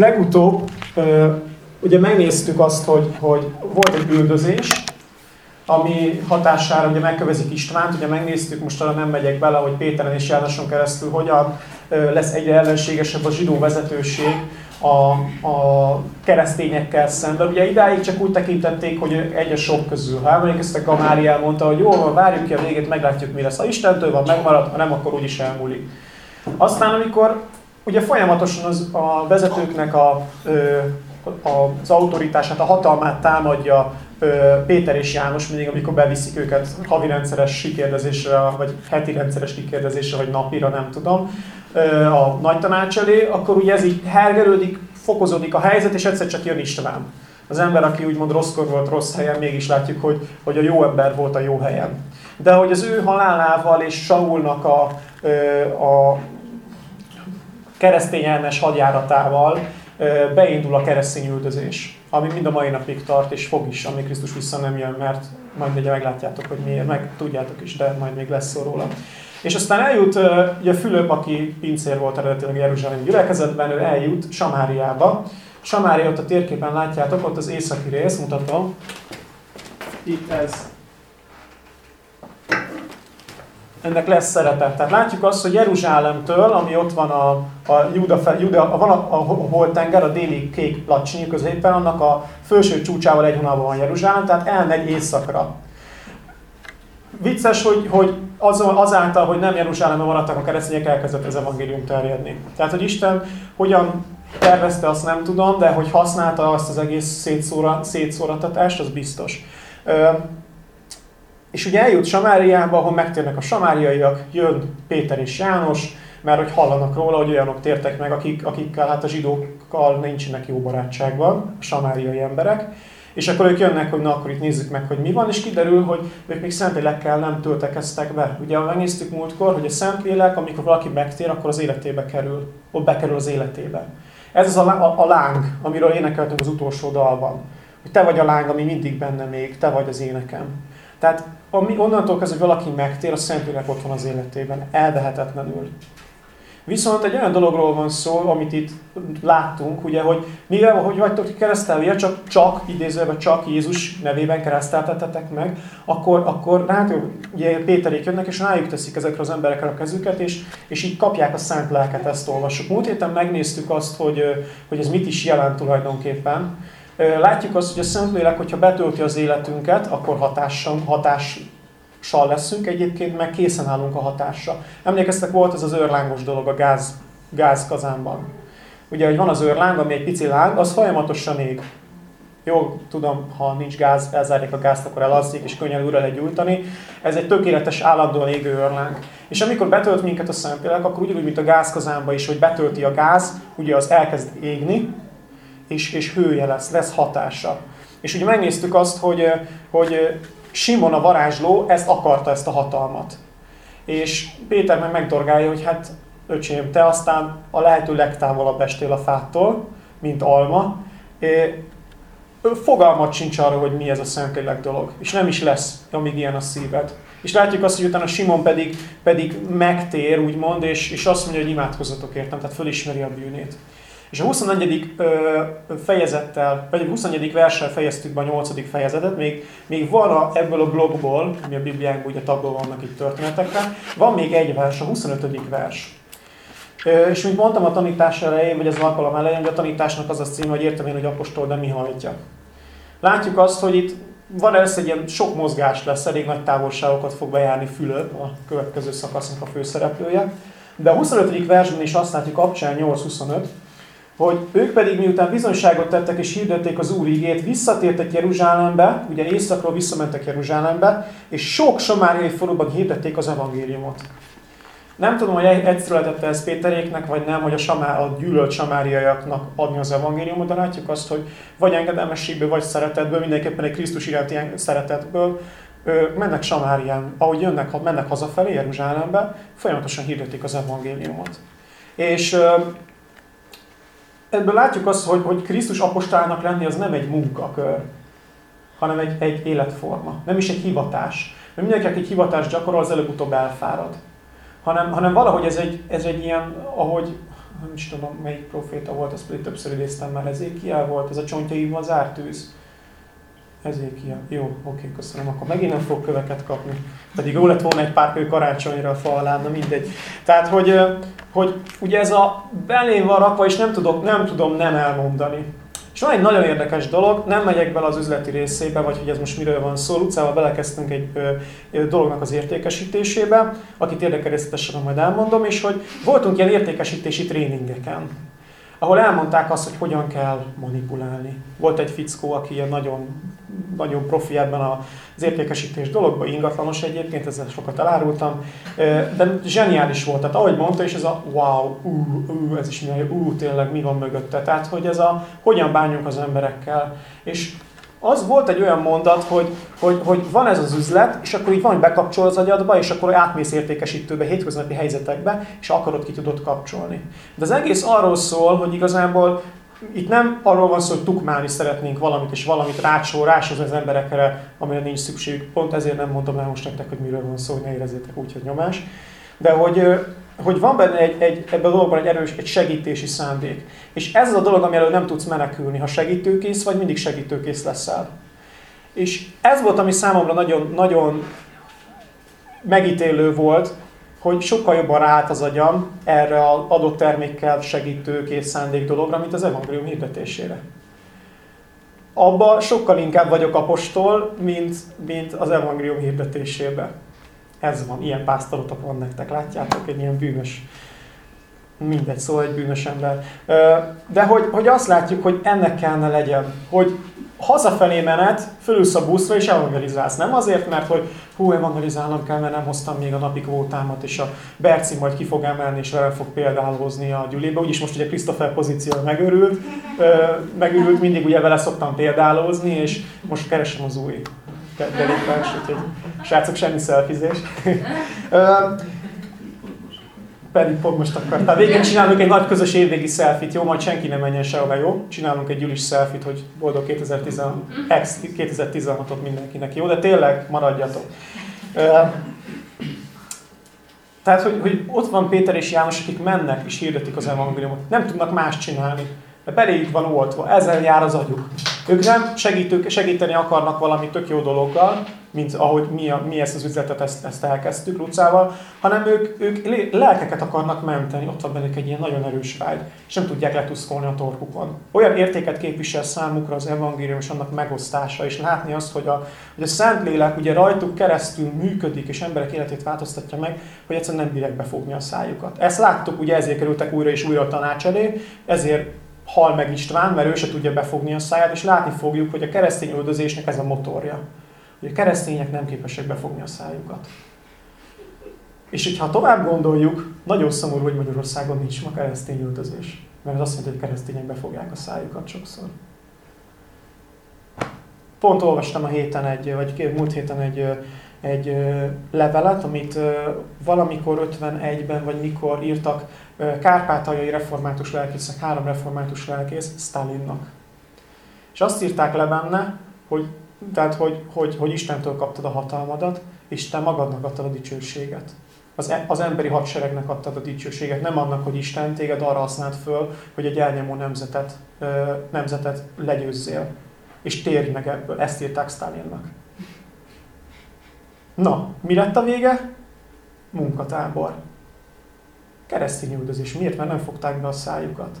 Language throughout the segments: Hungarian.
legutóbb ugye megnéztük azt, hogy, hogy volt egy üldözés, ami hatására ugye megkövezik Istvánt, ugye megnéztük, most arra nem megyek bele, hogy Péteren és Jánoson keresztül hogyan lesz egyre ellenségesebb a zsidó vezetőség a, a keresztényekkel szemben. Ugye idáig csak úgy tekintették, hogy egy a sok közül. Ha emlékeztek, Gamáriel mondta, hogy jó, várjuk ki a végét, meglátjuk mi lesz. Ha Istentől van, megmarad, ha nem, akkor úgyis elmúlik. Aztán, amikor ugye folyamatosan az, a vezetőknek a, az autoritását, a hatalmát támadja Péter és János mindig, amikor beviszik őket havi rendszeres kikérdezésre, vagy heti rendszeres kikérdezésre, vagy napira, nem tudom, a nagy tanács elé, akkor ugye ez így hergelődik, fokozódik a helyzet, és egyszer csak jön István. Az ember, aki úgymond rosszkor volt rossz helyen, mégis látjuk, hogy, hogy a jó ember volt a jó helyen. De hogy az ő halálával és Saulnak a, a keresztény ellenes hadjáratával beindul a keresztény üldözés, ami mind a mai napig tart, és fog is, ami Krisztus vissza nem jön, mert majd ugye meglátjátok, hogy miért, meg tudjátok is, de majd még lesz szó róla. És aztán eljut, ugye Fülöp, aki pincér volt eredetileg Jeruzsálemi gyülekezetben, ő eljut Samáriába. Samária ott a térképen látjátok, ott az északi rész, mutatom. Itt ez ennek lesz szerepe. Tehát látjuk azt, hogy Jeruzsálemtől, ami ott van a, a Juda, fel, Juda van a, a, a Holtenger, a déli kék placsnyi középen, annak a felső csúcsával egy vonalban van Jeruzsálem, tehát elmegy északra. Vicces, hogy, hogy az, azáltal, hogy nem Jeruzsálemben maradtak a keresztények, elkezdett az evangélium terjedni. Tehát, hogy Isten hogyan tervezte, azt nem tudom, de hogy használta azt az egész szétszóra, szétszórattatást, az biztos. És ugye eljut Samáriába, ahol megtérnek a samáriaiak, jön Péter és János, mert hogy hallanak róla, hogy olyanok tértek meg, akik, akikkel hát a zsidókkal nincsenek jó barátságban, a samáriai emberek. És akkor ők jönnek, hogy na akkor itt nézzük meg, hogy mi van, és kiderül, hogy ők még Szentlélekkel nem töltekeztek be. Ugye megnéztük múltkor, hogy a Szentlélek, amikor valaki megtér, akkor az életébe kerül, ott bekerül az életébe. Ez az a, a, a láng, amiről énekeltünk az utolsó dalban. Hogy te vagy a láng, ami mindig benne még, te vagy az énekem. Tehát ami onnantól kezdve, hogy valaki megtér, a Szentlélek ott van az életében, elvehetetlenül. Viszont egy olyan dologról van szó, amit itt láttunk, ugye, hogy mivel hogy vagytok ti keresztelve, csak, csak idézőben csak Jézus nevében kereszteltetetek meg, akkor, akkor rátok, ugye Péterék jönnek, és rájuk teszik ezekre az emberekre a kezüket, és, és így kapják a szent lelket, ezt olvassuk. Múlt héten megnéztük azt, hogy, hogy ez mit is jelent tulajdonképpen. Látjuk azt, hogy a Szentlélek, hogyha betölti az életünket, akkor hatással, hatással leszünk, egyébként meg készen állunk a hatásra. Emlékeztek, volt ez az őrlángos dolog a gáz, gázkazánban. Ugye, hogy van az őrláng, ami egy pici láng, az folyamatosan ég. Jó, tudom, ha nincs gáz, elzárják a gázt, akkor elalszik, és könnyen újra lehet gyújtani. Ez egy tökéletes állandóan égő őrláng. És amikor betölt minket a Szentlélek, akkor ugyanúgy, mint a gázkazánba is, hogy betölti a gáz, ugye az elkezd égni, és, és hője lesz, lesz hatása. És ugye megnéztük azt, hogy, hogy Simon a varázsló ezt akarta, ezt a hatalmat. És Péter meg megdorgálja, hogy hát öcsém, te aztán a lehető legtávolabb estél a fától, mint alma. Fogalmat sincs arra, hogy mi ez a Szentlélek dolog. És nem is lesz, amíg ilyen a szíved. És látjuk azt, hogy utána Simon pedig, pedig megtér, úgymond, és, és azt mondja, hogy imádkozzatok értem, tehát fölismeri a bűnét. És a 24. fejezettel, vagy a 24. verssel fejeztük be a 8. fejezetet, még, még van a, ebből a blogból, ami a Bibliánkban ugye tagban vannak itt történetekre, van még egy vers, a 25. vers. És mint mondtam a tanítás elején, vagy az alkalom elején, hogy a tanításnak az a cím, hogy értem én, hogy apostol, de mi hajtja. Látjuk azt, hogy itt van ez egy ilyen sok mozgás lesz, elég nagy távolságokat fog bejárni Fülöp, a következő szakasznak a főszereplője. De a 25. versben is azt látjuk, Abcsán 8.25, hogy ők pedig miután bizonyságot tettek és hirdették az Úr ígét, visszatértek Jeruzsálembe, ugye északról visszamentek Jeruzsálembe, és sok somáriai faluban hirdették az evangéliumot. Nem tudom, hogy egyszerűen ez Péteréknek, vagy nem, hogy a, samá, a gyűlölt samáriaiaknak adni az evangéliumot, de látjuk azt, hogy vagy engedelmességből, vagy szeretetből, mindenképpen egy Krisztus iránti szeretetből, mennek Samárián, ahogy jönnek, mennek hazafelé Jeruzsálembe, folyamatosan hirdetik az evangéliumot. És ebből látjuk azt, hogy, hogy Krisztus apostolnak lenni az nem egy munkakör, hanem egy, egy életforma. Nem is egy hivatás. Mert mindenki, aki egy hivatást gyakorol, az előbb-utóbb elfárad. Hanem, hanem valahogy ez egy, ez egy ilyen, ahogy nem is tudom melyik proféta volt, azt pedig többször idéztem már, Ezékiel volt, ez a csontjaimban az ártűz. Ezékiel. Jó, oké, köszönöm. Akkor megint nem fog köveket kapni. Pedig jó lett volna egy pár kő karácsonyra a fa alá, na mindegy. Tehát, hogy, hogy ugye ez a belém van rakva, és nem, tudok, nem tudom nem elmondani. És van egy nagyon érdekes dolog, nem megyek bele az üzleti részébe, vagy hogy ez most miről van szó. Lucával belekezdtünk egy ö, dolognak az értékesítésébe, akit érdekel részletesen, majd elmondom, és hogy voltunk ilyen értékesítési tréningeken ahol elmondták azt, hogy hogyan kell manipulálni. Volt egy fickó, aki ilyen nagyon, nagyon profi ebben az értékesítés dologban, ingatlanos egyébként, ezzel sokat elárultam, de zseniális volt. Tehát ahogy mondta, és ez a wow, ú, ú, ez is milyen, ú, tényleg mi van mögötte. Tehát, hogy ez a hogyan bánjunk az emberekkel. És az volt egy olyan mondat, hogy, hogy, hogy van ez az üzlet, és akkor így van, hogy bekapcsol az agyadba, és akkor átmész értékesítőbe, hétköznapi helyzetekbe, és akarod ki tudod kapcsolni. De az egész arról szól, hogy igazából itt nem arról van szó, hogy tukmálni szeretnénk valamit, és valamit rácsol, az emberekre, amire nincs szükségük. Pont ezért nem mondom el most nektek, hogy miről van szó, hogy ne érezzétek úgy, hogy nyomás. De hogy hogy van benne egy, egy, ebben a dologban egy erős, egy segítési szándék. És ez az a dolog, ami elől nem tudsz menekülni, ha segítőkész vagy, mindig segítőkész leszel. És ez volt, ami számomra nagyon, nagyon megítélő volt, hogy sokkal jobban ráállt az agyam erre az adott termékkel segítőkész szándék dologra, mint az evangélium hirdetésére. Abba sokkal inkább vagyok apostol, mint, mint az evangélium hirdetésében. Ez van, ilyen pásztorotok van nektek, látjátok? Egy ilyen bűnös, mindegy, szó egy bűnös ember. De hogy, hogy azt látjuk, hogy ennek kellene legyen, hogy hazafelé menet, fölülsz a buszra és evangelizálsz. Nem azért, mert hogy hú, evangelizálnom kell, mert nem hoztam még a napi kvótámat, és a Berci majd ki fog emelni, és vele fog példálózni a gyülébe. Úgyis most ugye Christopher pozíció megörült, megörült, mindig ugye vele szoktam példálózni, és most keresem az új belépás, úgyhogy srácok, semmi szelfizés. Pedig pont most akartál. Végén csinálunk egy nagy közös évvégi szelfit, jó? Majd senki nem menjen sehova, jó? Csinálunk egy gyűlis szelfit, hogy boldog 2010, 2016-ot mindenkinek, jó? De tényleg maradjatok. Tehát, hogy, hogy ott van Péter és János, akik mennek és hirdetik az evangéliumot. Nem tudnak más csinálni. De beléjük van oltva, ezzel jár az agyuk. Ők nem segítők, segíteni akarnak valami tök jó dologgal, mint ahogy mi, a, mi ezt az üzletet ezt, ezt elkezdtük Lucával, hanem ők, ők lelkeket akarnak menteni, ott van bennük egy ilyen nagyon erős vágy, és nem tudják letuszkolni a torkukon. Olyan értéket képvisel számukra az evangélium és annak megosztása, és látni azt, hogy a, hogy a Szentlélek ugye rajtuk keresztül működik, és emberek életét változtatja meg, hogy egyszerűen nem bírják befogni a szájukat. Ezt láttuk, ugye ezért kerültek újra és újra a tanács elé, ezért hal meg István, mert ő se tudja befogni a száját, és látni fogjuk, hogy a keresztény üldözésnek ez a motorja. Hogy a keresztények nem képesek befogni a szájukat. És hogyha tovább gondoljuk, nagyon szomorú, hogy Magyarországon nincs ma keresztény üldözés. Mert az azt jelenti, hogy keresztények befogják a szájukat sokszor. Pont olvastam a héten egy, vagy múlt héten egy, egy levelet, amit valamikor 51-ben, vagy mikor írtak kárpátaljai református lelkészek, három református lelkész Stalinnak. És azt írták le benne, hogy, tehát, hogy, hogy, hogy Istentől kaptad a hatalmadat, és te magadnak adtad a dicsőséget. Az, e, az emberi hadseregnek adtad a dicsőséget, nem annak, hogy Isten téged arra használt föl, hogy egy elnyomó nemzetet, nemzetet legyőzzél. És térj meg ebből. Ezt írták Stalinnak. Na, mi lett a vége? Munkatábor keresztény üldözés. Miért? Mert nem fogták be a szájukat.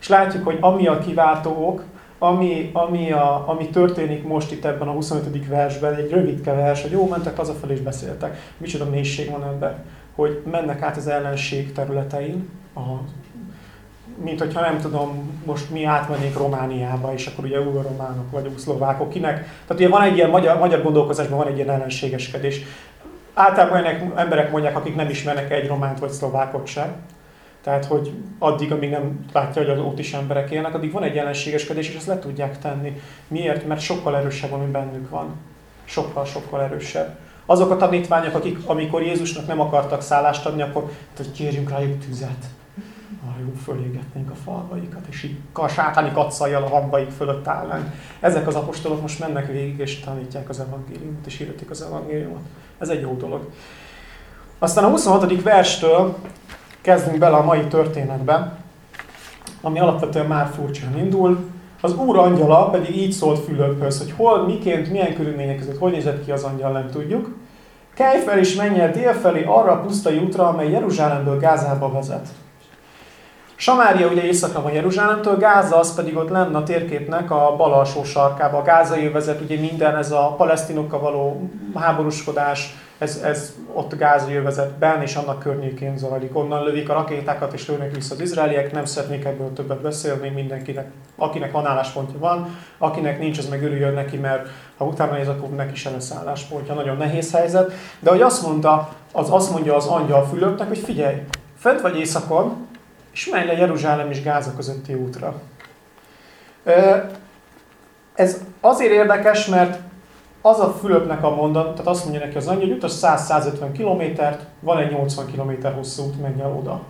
És látjuk, hogy ami a kiváltó ok, ami, ami, a, ami történik most itt ebben a 25. versben, egy rövidke vers, hogy jó, mentek hazafelé és beszéltek. Micsoda mélység van ebben, hogy mennek át az ellenség területein, a, mint hogyha nem tudom, most mi átmennénk Romániába, és akkor ugye újra románok vagyunk, szlovákok, kinek. Tehát ugye van egy ilyen magyar, magyar gondolkozásban van egy ilyen ellenségeskedés. Általában olyan emberek mondják, akik nem ismernek egy románt vagy szlovákot sem. Tehát, hogy addig, amíg nem látja, hogy az ott is emberek élnek, addig van egy ellenségeskedés, és ezt le tudják tenni. Miért? Mert sokkal erősebb, ami bennük van. Sokkal, sokkal erősebb. Azok a tanítványok, akik amikor Jézusnak nem akartak szállást adni, akkor hogy kérjünk rájuk tüzet. Jó, fölégetnénk a falvaikat, és így a sátáni kacajjal a hambaik fölött állnánk. Ezek az apostolok most mennek végig, és tanítják az evangéliumot, és hirdetik az evangéliumot. Ez egy jó dolog. Aztán a 26. verstől kezdünk bele a mai történetbe. ami alapvetően már furcsán indul. Az úr angyala pedig így szólt Fülöphöz, hogy hol, miként, milyen körülmények között, hogy nézett ki az angyal, nem tudjuk. Kelj fel és menj el délfelé arra a pusztai útra, amely Jeruzsálemből Gázába vezet. Samária ugye északra van Jeruzsálemtől, Gáza az pedig ott lenne a térképnek a bal alsó sarkába. A gázai vezet ugye minden, ez a palesztinokkal való háborúskodás, ez, ez ott gázai övezetben és annak környékén zajlik. Onnan lövik a rakétákat és lőnek vissza az izraeliek, nem szeretnék ebből többet beszélni, mindenkinek, akinek van álláspontja van, akinek nincs, az meg örüljön neki, mert ha utána néz, akkor neki sem lesz álláspontja. Nagyon nehéz helyzet. De hogy azt mondta, az azt mondja az angyal Fülöpnek, hogy figyelj, fent vagy éjszakon, és menj le Jeruzsálem és Gáza közötti útra. Ez azért érdekes, mert az a Fülöpnek a mondat, tehát azt mondja neki az angyal, hogy utas 100-150 kilométert, van egy 80 km hosszú út, menj el oda.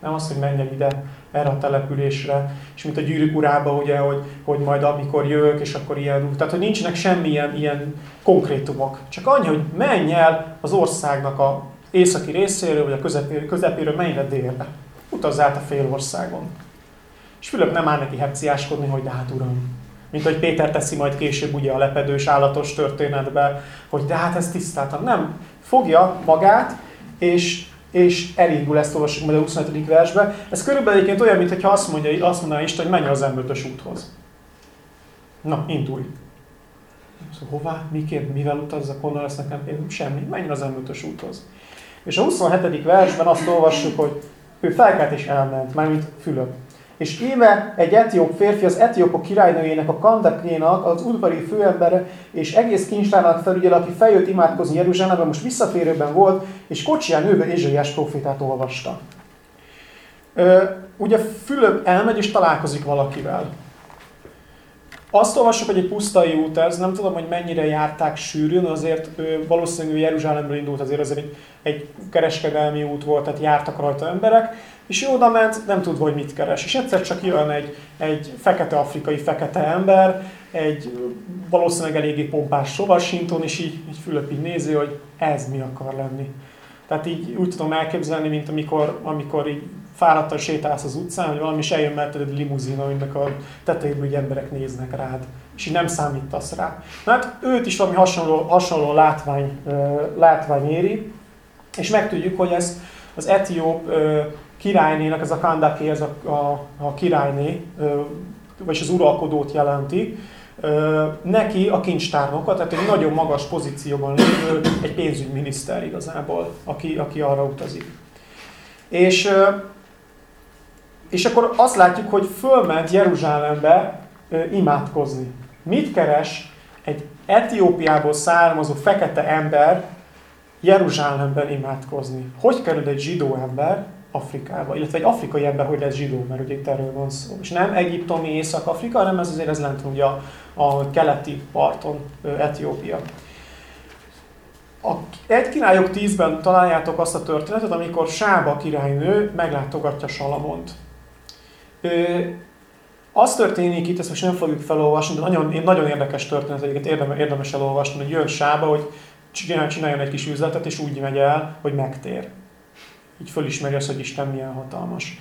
Nem azt, hogy menjen ide, erre a településre, és mint a gyűrűk urába, ugye, hogy, hogy majd amikor jövök, és akkor ilyen Tehát, hogy nincsenek semmilyen ilyen konkrétumok. Csak annyi, hogy menj el az országnak a északi részéről, vagy a közepéről, közepéről menj le délre. Utazz át a fél országon. És Fülöp nem áll neki hepciáskodni, hogy de hát uram, mint hogy Péter teszi majd később ugye a lepedős állatos történetbe, hogy de hát ez tisztáltan. Nem. Fogja magát, és, és elindul, ezt olvassuk majd a 25. versbe. Ez körülbelül egyébként olyan, mintha azt, mondja, azt mondaná Isten, hogy menj az emlőtös úthoz. Na, indulj. Szóval hová, miként, mivel utazzak, honnan lesz nekem? Én semmi, menj az emlőtös úthoz. És a 27. versben azt olvassuk, hogy ő felkelt és elment, mármint Fülöp. És íme egy etióp férfi, az etiópok királynőjének, a Kandakénak, az udvari főembere, és egész kincstárának felügyel, aki feljött imádkozni Jeruzsálemben, most visszaférőben volt, és kocsiján ülve Ézsaiás profétát olvasta. Ö, ugye Fülöp elmegy és találkozik valakivel. Azt olvassuk, hogy egy pusztai út ez, nem tudom, hogy mennyire járták sűrűn, azért valószínűleg Jeruzsálemből indult, azért ez egy, egy kereskedelmi út volt, tehát jártak rajta emberek, és ő oda ment, nem tudva, hogy mit keres. És egyszer csak jön egy, egy fekete afrikai fekete ember, egy valószínűleg eléggé pompás sovasinton, és így, így Fülöp így nézi, hogy ez mi akar lenni. Tehát így úgy tudom elképzelni, mint amikor, amikor így fáradtan sétálsz az utcán, hogy valami is eljön melletted limuzin, aminek a tetejében hogy emberek néznek rád, és így nem számítasz rá. Na hát őt is valami hasonló, hasonló látvány, látvány éri, és megtudjuk, hogy ez az etióp királynének, ez a Kandaki, ez a, a, a királyné, vagyis az uralkodót jelenti, neki a kincstárnokat, tehát egy nagyon magas pozícióban lévő, egy pénzügyminiszter igazából, aki, aki arra utazik. És, és akkor azt látjuk, hogy fölment Jeruzsálembe imádkozni. Mit keres egy Etiópiából származó fekete ember Jeruzsálemben imádkozni? Hogy kerül egy zsidó ember Afrikába, illetve egy afrikai ember hogy lesz zsidó, mert ugye itt erről van szó. És nem egyiptomi Észak-Afrika, hanem ez azért ez lent ugye a, keleti parton, Etiópia. A egy királyok tízben találjátok azt a történetet, amikor Sába királynő meglátogatja Salamont. Az történik itt, ezt most nem fogjuk felolvasni, de nagyon, nagyon érdekes történet, egyébként érdemes, érdemes elolvasni, hogy jön Sába, hogy csináljon egy kis üzletet, és úgy megy el, hogy megtér így fölismeri azt, hogy Isten milyen hatalmas.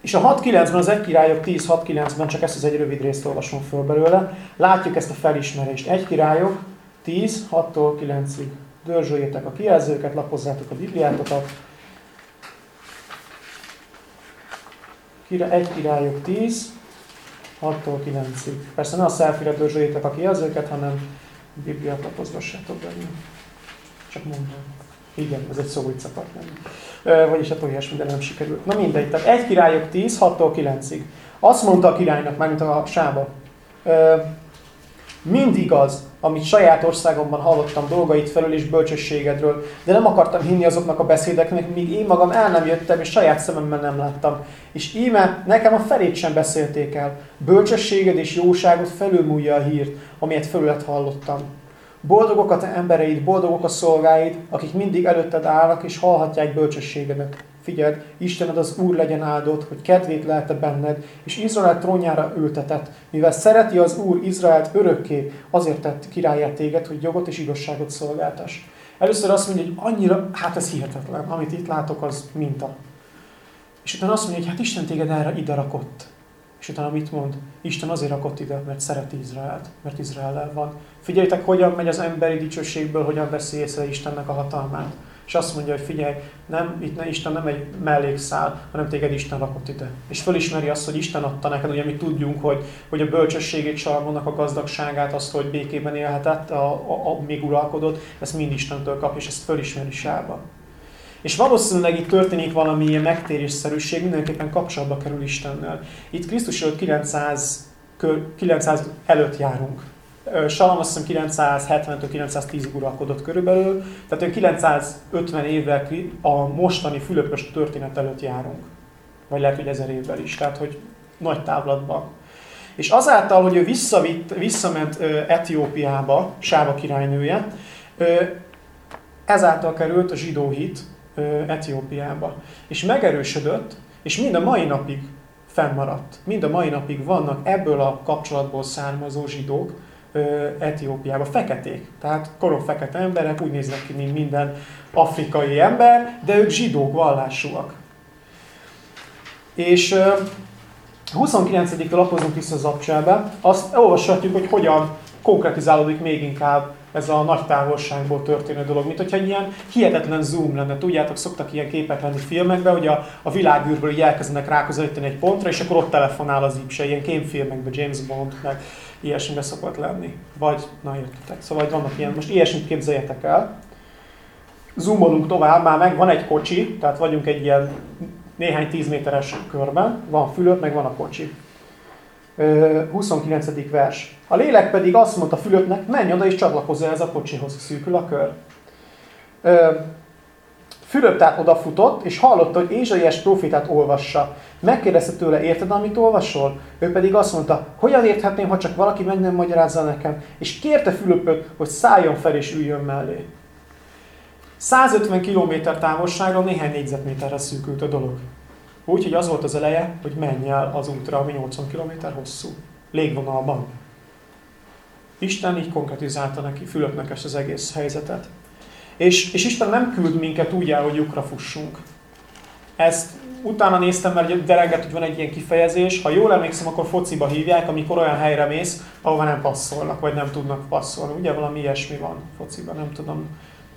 És a 6.9-ben, az egy királyok 10.6.9-ben, csak ezt az egy rövid részt olvasom föl belőle, látjuk ezt a felismerést. Egy királyok 10, 6-tól 9-ig. Dörzsöljétek a kijelzőket, lapozzátok a Bibliátokat. Egy királyok 10, 6-tól 9-ig. Persze ne a szelfire dörzsöljétek a kijelzőket, hanem Bibliát lapozgassátok benne. Csak mondom. Igen, ez egy szó, hogy szakadt lenni. Vagyis hát olyasmi, de nem sikerült. Na mindegy, tehát egy királyok 10, 6-tól 9-ig. Azt mondta a királynak, mármint a sába, mindig az, amit saját országomban hallottam dolgait felül és bölcsességedről, de nem akartam hinni azoknak a beszédeknek, míg én magam el nem jöttem, és saját szememmel nem láttam. És íme nekem a felét sem beszélték el. Bölcsességed és jóságot felülmúlja a hírt, amelyet felület hallottam. Boldogok a te embereid, boldogok a szolgáid, akik mindig előtted állnak és hallhatják bölcsességedet. Figyeld, Istened az Úr legyen áldott, hogy kedvét lelte benned, és Izrael trónjára ültetett, mivel szereti az Úr Izraelt örökké, azért tett királyát téged, hogy jogot és igazságot szolgáltas. Először azt mondja, hogy annyira, hát ez hihetetlen, amit itt látok, az minta. És utána azt mondja, hogy hát Isten téged erre ide rakott. És utána mit mond? Isten azért rakott ide, mert szereti Izraelt, mert Izraellel van. Figyeljétek, hogyan megy az emberi dicsőségből, hogyan veszi észre Istennek a hatalmát. És azt mondja, hogy figyelj, nem, itt ne, Isten nem egy mellékszál, hanem téged Isten rakott ide. És fölismeri azt, hogy Isten adta neked, ugye mi tudjunk, hogy, hogy a bölcsességét, Salmonnak a gazdagságát, azt, hogy békében élhetett, a, a, a, még uralkodott, ezt mind Istentől kap, és ezt fölismeri Sába. És valószínűleg itt történik valami ilyen megtérésszerűség, mindenképpen kapcsolatba kerül Istennel. Itt Krisztus előtt 900, 900 előtt járunk. Salam azt hiszem 970-től 910-ig uralkodott körülbelül, tehát olyan 950 évvel a mostani Fülöpös történet előtt járunk. Vagy lehet, hogy ezer évvel is, tehát hogy nagy távlatban. És azáltal, hogy ő visszavitt, visszament Etiópiába, Sába királynője, ezáltal került a zsidó hit Etiópiába. És megerősödött, és mind a mai napig fennmaradt. Mind a mai napig vannak ebből a kapcsolatból származó zsidók Etiópiában. Feketék, tehát korom fekete emberek, úgy néznek ki, mint minden afrikai ember, de ők zsidók, vallásúak. És 29. lapozunk vissza az abcsába, azt olvashatjuk, hogy hogyan konkretizálódik még inkább ez a nagy távolságból történő dolog, mint hogyha ilyen hihetetlen zoom lenne. Tudjátok, szoktak ilyen képek lenni filmekben, hogy a, a világűrből így elkezdenek ráközelíteni egy pontra, és akkor ott telefonál az ipse, ilyen kémfilmekben, James Bond, meg ilyesmibe szokott lenni. Vagy, na értetek, szóval vannak ilyen, most ilyesmit képzeljetek el. Zoomolunk tovább, már meg van egy kocsi, tehát vagyunk egy ilyen néhány tíz méteres körben, van Fülöp, meg van a kocsi. 29. vers. A lélek pedig azt mondta Fülöpnek, menj oda és csatlakozz ez a kocsihoz, szűkül a kör. Fülöp tehát odafutott, és hallotta, hogy Ézsaiás profétát olvassa. Megkérdezte tőle, érted, amit olvasol? Ő pedig azt mondta, hogyan érthetném, ha csak valaki meg nem magyarázza nekem? És kérte Fülöpöt, hogy szálljon fel és üljön mellé. 150 km távolságról néhány négyzetméterre szűkült a dolog. Úgyhogy az volt az eleje, hogy menj el az útra, ami 80 km hosszú. Légvonalban. Isten így konkretizálta neki Fülöpnek ezt az egész helyzetet. És, és Isten nem küld minket úgy el, hogy lyukra fussunk. Ezt utána néztem, mert derenget, hogy van egy ilyen kifejezés. Ha jól emlékszem, akkor fociba hívják, amikor olyan helyre mész, ahova nem passzolnak, vagy nem tudnak passzolni. Ugye valami ilyesmi van fociban, nem tudom,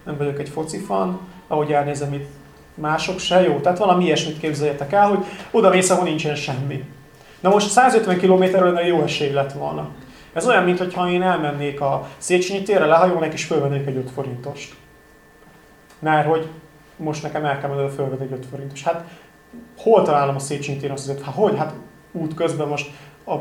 nem vagyok egy foci fan. Ahogy elnézem, itt mások se jó. Tehát valami ilyesmit képzeljetek el, hogy oda mész, ahol nincsen semmi. Na most 150 km-ről jó esély lett volna. Ez olyan, mintha én elmennék a Széchenyi térre, lehajolnék és fölvennék egy 5 forintost. Mert hogy most nekem el kell menni egy 5 forintos. Hát hol találom a Széchenyi téren az 5? Hát hogy? Hát út közben most,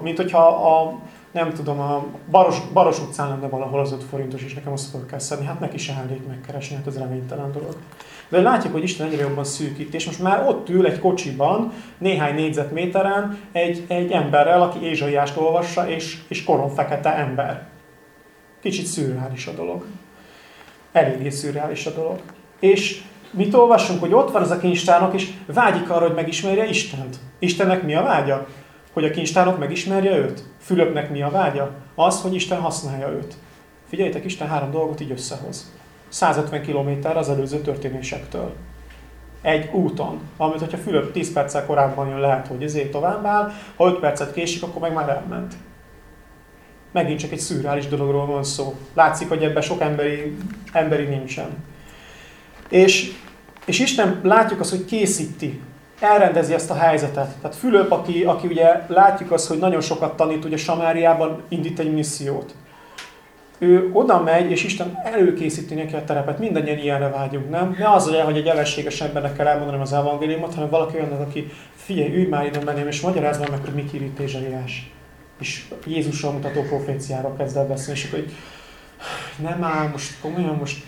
mint hogyha a, nem tudom, a Baros, Baros utcán lenne valahol az 5 forintos, és nekem azt fel kell szedni. Hát neki se elég megkeresni, hát ez reménytelen dolog. De látjuk, hogy Isten egyre jobban szűkít, és most már ott ül egy kocsiban, néhány négyzetméteren, egy, egy emberrel, aki Ézsaiást olvassa, és, és koron fekete ember. Kicsit szürreális a dolog. Eléggé szürreális a dolog. És mit olvassunk, hogy ott van az a kincstárnok, és vágyik arra, hogy megismerje Istent. Istennek mi a vágya? Hogy a kincstárnok megismerje őt? Fülöpnek mi a vágya? Az, hogy Isten használja őt. Figyeljétek, Isten három dolgot így összehoz. 150 km az előző történésektől. Egy úton, amit hogyha Fülöp 10 perccel korábban jön, lehet, hogy ezért tovább áll, ha 5 percet késik, akkor meg már elment. Megint csak egy szürreális dologról van szó. Látszik, hogy ebben sok emberi, emberi nincsen. És, és Isten látjuk azt, hogy készíti, elrendezi ezt a helyzetet. Tehát Fülöp, aki, aki ugye látjuk azt, hogy nagyon sokat tanít, ugye Samáriában indít egy missziót ő oda megy, és Isten előkészíti neki a terepet. Mindannyian ilyenre vágyunk, nem? Ne az legyen, hogy egy ellenséges embernek kell elmondanom az evangéliumot, hanem valaki olyan, aki figyelj, ülj már ide benném, és magyarázd meg, hogy mit ír itt Ézsaiás. És Jézusról mutató proféciára kezd el beszélni, és akkor hogy nem áll, most komolyan, most...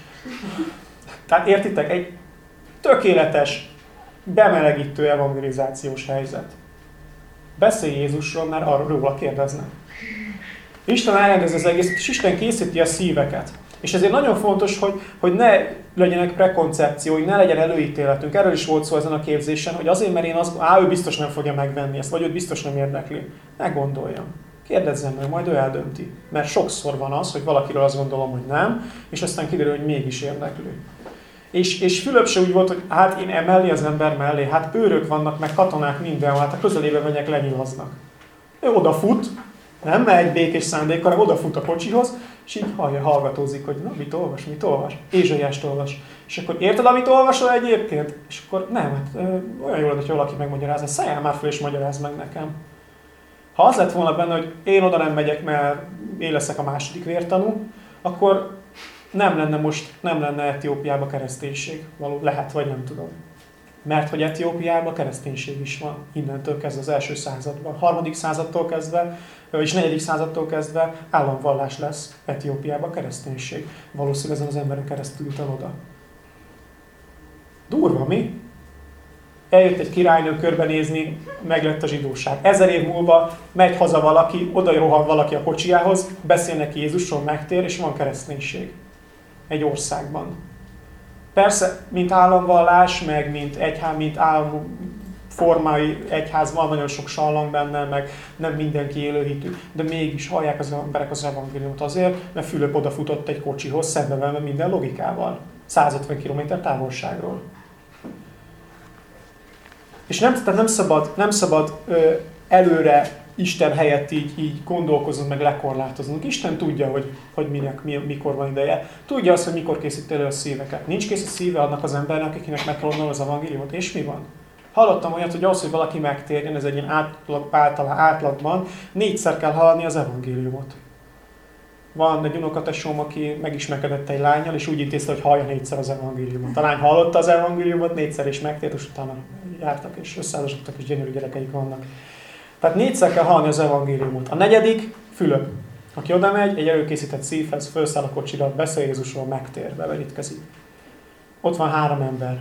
Tehát értitek, egy tökéletes, bemelegítő evangelizációs helyzet. Beszélj Jézusról, mert arról róla kérdeznek. Isten elrendezi az egészet, és Isten készíti a szíveket. És ezért nagyon fontos, hogy, hogy ne legyenek prekoncepciói, ne legyen előítéletünk. Erről is volt szó ezen a képzésen, hogy azért, mert én azt, á, ő biztos nem fogja megvenni ezt, vagy őt biztos nem érdekli. Ne gondoljam. Kérdezzem meg, majd ő eldönti. Mert sokszor van az, hogy valakiről azt gondolom, hogy nem, és aztán kiderül, hogy mégis érdekli. És, és Fülöp se úgy volt, hogy hát én emellé az ember mellé, hát őrök vannak, meg katonák mindenhol, hát a közelébe megyek, lenyilaznak. Ő odafut, nem megy békés szándékkal, hanem odafut a kocsihoz, és így hallja, hallgatózik, hogy na, mit olvas, mit olvas? Ézsaiást olvas. És akkor érted, amit olvasol egyébként? És akkor nem, hát ö, olyan jó lenne, hogy valaki megmagyarázza, szálljál már fel és magyarázd meg nekem. Ha az lett volna benne, hogy én oda nem megyek, mert én leszek a második vértanú, akkor nem lenne most, nem lenne Etiópiában kereszténység. Való, lehet, vagy nem tudom. Mert hogy Etiópiában kereszténység is van, innentől kezdve az első században. Harmadik századtól kezdve, és negyedik századtól kezdve államvallás lesz Etiópiában kereszténység. Valószínűleg ezen az emberen keresztül jut oda. Durva, mi? Eljött egy királynő körbenézni, meglett a zsidóság. Ezer év múlva megy haza valaki, oda rohan valaki a kocsiához, beszél neki Jézusról, megtér, és van kereszténység. Egy országban. Persze, mint államvallás, meg mint egyház, mint állam formai egyház van, nagyon sok sallang benne, meg nem mindenki élőhitű, de mégis hallják az emberek az evangéliumot azért, mert Fülöp odafutott egy kocsihoz, szembevenve minden logikával. 150 km távolságról. És nem, tehát nem szabad, nem szabad ö, előre Isten helyett így, így gondolkozunk, meg lekorlátozunk. Isten tudja, hogy, hogy minek, mi, mikor van ideje. Tudja azt, hogy mikor készít elő a szíveket. Nincs kész a szíve annak az embernek, akinek meg kell az evangéliumot. És mi van? Hallottam olyat, hogy az, hogy valaki megtérjen, ez egy ilyen átlag, általán átlagban, négyszer kell hallani az evangéliumot. Van egy unokatesóm, aki megismerkedett egy lányjal, és úgy intézte, hogy hallja négyszer az evangéliumot. A lány hallotta az evangéliumot, négyszer is megtért, és utána jártak, és összeházasodtak, és gyönyörű gyerekeik vannak. Tehát négyszer kell hallani az evangéliumot. A negyedik, Fülöp, aki oda megy, egy előkészített szívhez, felszáll a kocsira, beszél Jézusról, megtér, beverítkezik. Ott van három ember.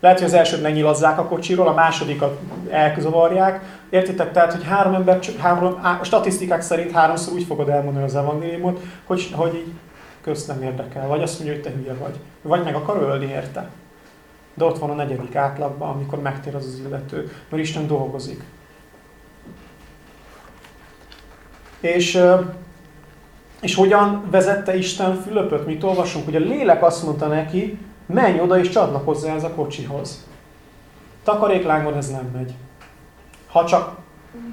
Lehet, hogy az elsőt lenyilazzák a kocsiról, a másodikat elközavarják. Értitek? Tehát, hogy három ember, három, a statisztikák szerint háromszor úgy fogod elmondani az evangéliumot, hogy, hogy így közt nem érdekel. Vagy azt mondja, hogy te hülye vagy. Vagy meg akar ölni érte. De ott van a negyedik átlagban, amikor megtér az az illető, mert Isten dolgozik. És, és hogyan vezette Isten Fülöpöt? Mit olvasunk? Hogy a lélek azt mondta neki, menj oda és csatlakozzá ez a kocsihoz. Takaréklángon ez nem megy. Ha csak,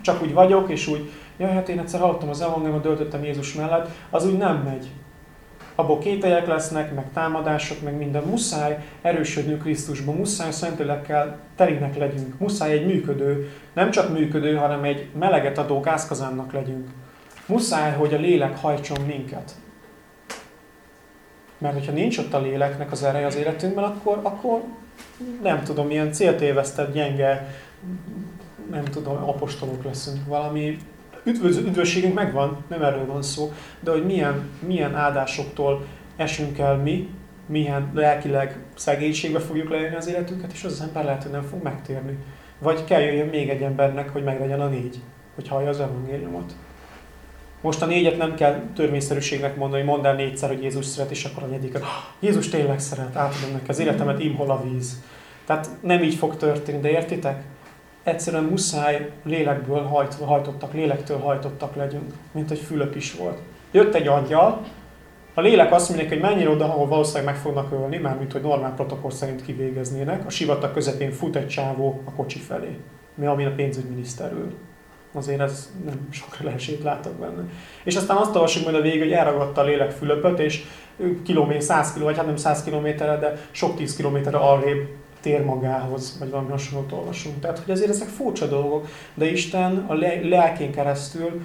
csak úgy vagyok, és úgy, jaj, hát én egyszer hallottam az evangéliumot, döltöttem Jézus mellett, az úgy nem megy. Abból kételyek lesznek, meg támadások, meg minden. Muszáj erősödni Krisztusban, muszáj Szentlélekkel telinek legyünk, muszáj egy működő, nem csak működő, hanem egy meleget adó gázkazánnak legyünk. Muszáj, hogy a lélek hajtson minket. Mert hogyha nincs ott a léleknek az ereje az életünkben, akkor, akkor nem tudom, milyen céltévesztett, gyenge, nem tudom, apostolok leszünk. Valami üdvösségünk megvan, nem erről van szó, de hogy milyen, milyen áldásoktól esünk el mi, milyen lelkileg szegénységbe fogjuk leélni az életünket, és az, az ember lehet, hogy nem fog megtérni. Vagy kell jöjjön még egy embernek, hogy meglegyen a négy, hogy hallja az evangéliumot. Most a négyet nem kell törvényszerűségnek mondani, mondd el négyszer, hogy Jézus szeret, és akkor a negyedik, Jézus tényleg szeret, átadom neki az életemet, imhol a víz. Tehát nem így fog történni, de értitek? Egyszerűen muszáj lélekből hajt, hajtottak, lélektől hajtottak legyünk, mint egy Fülöp is volt. Jött egy angyal, a lélek azt mondja, hogy mennyire oda, ahol valószínűleg meg fognak ölni, mármint hogy normál protokoll szerint kivégeznének, a sivatag közepén fut egy csávó a kocsi felé, mi ami a pénzügyminiszter ül. Azért ez nem sok lehetőséget látok benne. És aztán azt olvasjuk majd a végig, hogy elragadta a lélek Fülöpöt, és kilométer, 100 km, vagy hát nem 100 kilométerre, de sok 10 kilométerre arrébb tér magához, vagy valami hasonlót olvasunk. Tehát, hogy azért ezek furcsa dolgok, de Isten a lelkén keresztül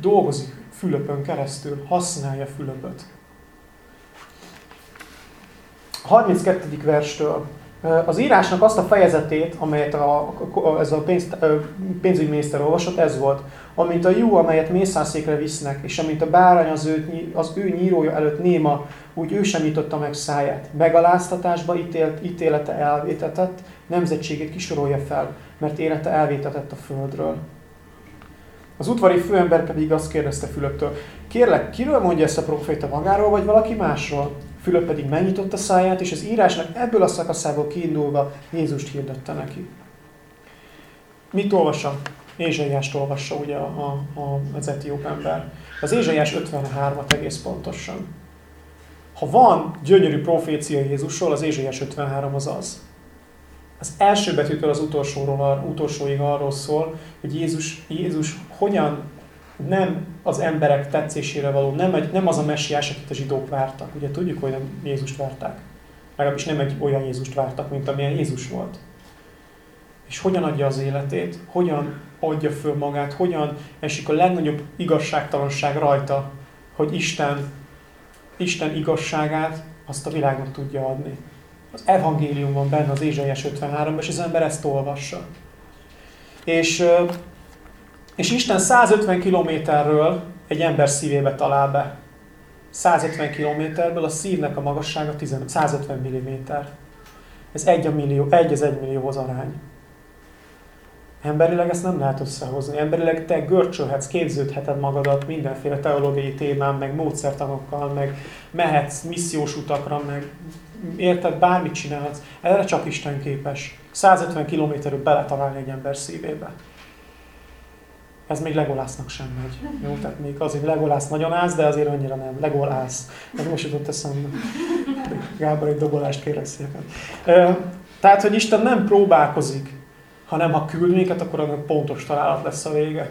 dolgozik Fülöpön keresztül, használja Fülöpöt. A 32. verstől az írásnak azt a fejezetét, amelyet a, ez a pénz, pénzügyminiszter olvasott, ez volt. Amint a jó, amelyet mészárszékre visznek, és amint a bárány az ő, az ő nyírója előtt néma, úgy ő sem nyitotta meg száját. Megaláztatásba ítélt, ítélete elvétetett, nemzetségét kisorolja fel, mert élete elvétetett a földről. Az udvari főember pedig azt kérdezte Fülöptől, kérlek, kiről mondja ezt a proféta magáról, vagy valaki másról? Fülöp pedig megnyitotta száját, és az írásnak ebből a szakaszából kiindulva Jézust hirdette neki. Mit olvassa? Ézsaiást olvassa ugye a, a, a, az etióp ember. Az Ézsaiás 53-at egész pontosan. Ha van gyönyörű profécia Jézusról, az Ézsaiás 53 az az. Az első betűtől az utolsóról, utolsóig arról szól, hogy Jézus, Jézus hogyan nem az emberek tetszésére való, nem, egy, nem az a messiás, akit a zsidók vártak. Ugye tudjuk, hogy nem Jézust várták. Legalábbis nem egy olyan Jézust vártak, mint amilyen Jézus volt. És hogyan adja az életét, hogyan adja föl magát, hogyan esik a legnagyobb igazságtalanság rajta, hogy Isten, Isten igazságát azt a világnak tudja adni. Az evangélium van benne az Ézsaiás 53-ban, és az ember ezt olvassa. És, és Isten 150 kilométerről egy ember szívébe talál be. 150 kilométerből a szívnek a magassága 150 mm. Ez egy a millió, egy az egy millióhoz arány. Emberileg ezt nem lehet összehozni. Emberileg te görcsölhetsz, képződheted magadat mindenféle teológiai témán, meg módszertanokkal, meg mehetsz missziós utakra, meg érted, bármit csinálhatsz. Erre csak Isten képes. 150 kilométerről beletalálni egy ember szívébe. Ez még Legolásznak sem megy. Jó, tehát még azért Legolász nagyon ász, de azért annyira nem. Legolász. Ez most jutott eszembe. Gábor egy dobolást kérek szépen. Tehát, hogy Isten nem próbálkozik hanem ha küld minket, akkor annak pontos találat lesz a vége.